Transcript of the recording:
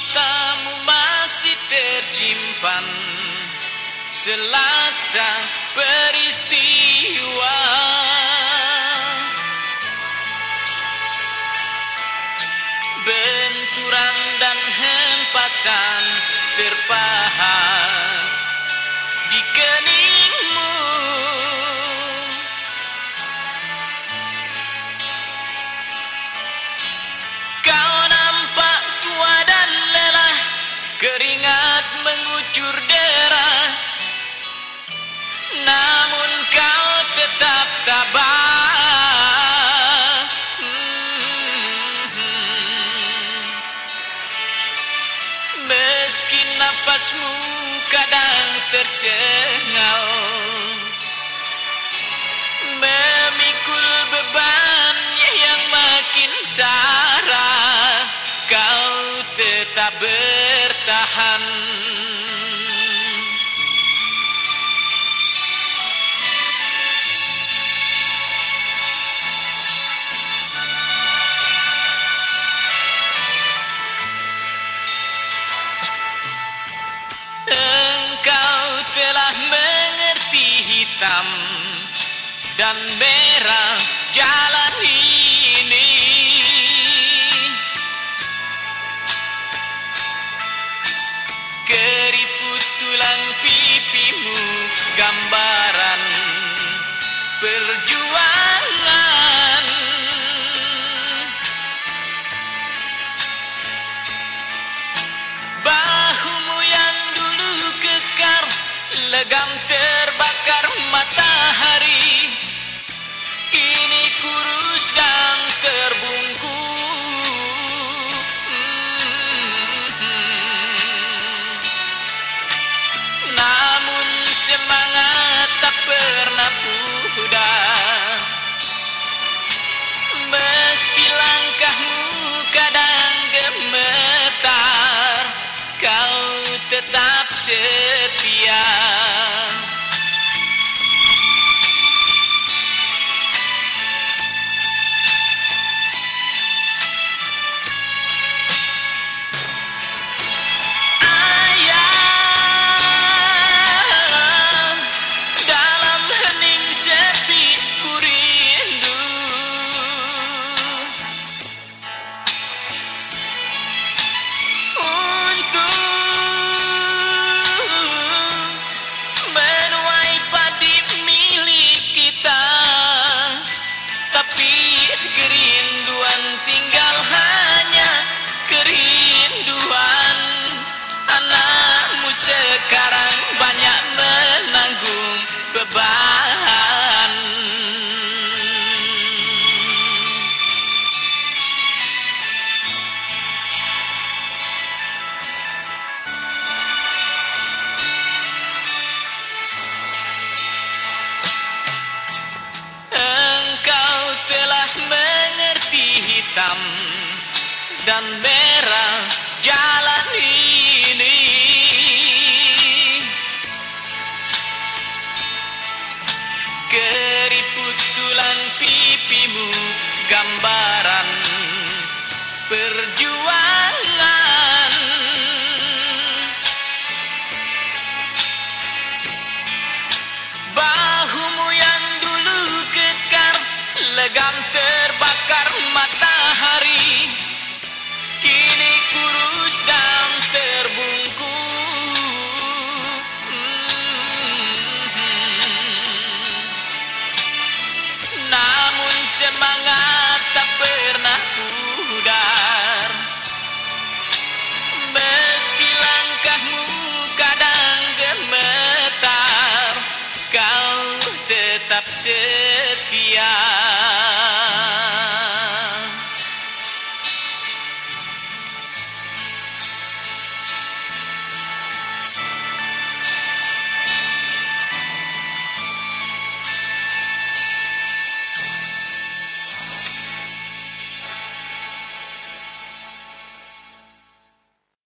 matamu masih tersimpan. Selaksa peristiwa. Benturan dan hempasan terpahat mengucur deras. Namun kau tetap tabah. Meski nafasmu kadang tercengal memikul beban yang makin sarah kau tetap Engkau telah mengerti hitam dan merah jalan legam terbakar matahari. Kini kurus dan terbungkus Namun semangat tak pernah pudar. Meski langkahmu kadang gemetar Kau tetap setia hitam dan merah jalan ini. Keriput gemetar Kau tetap setia